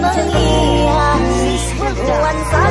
梦里啊 người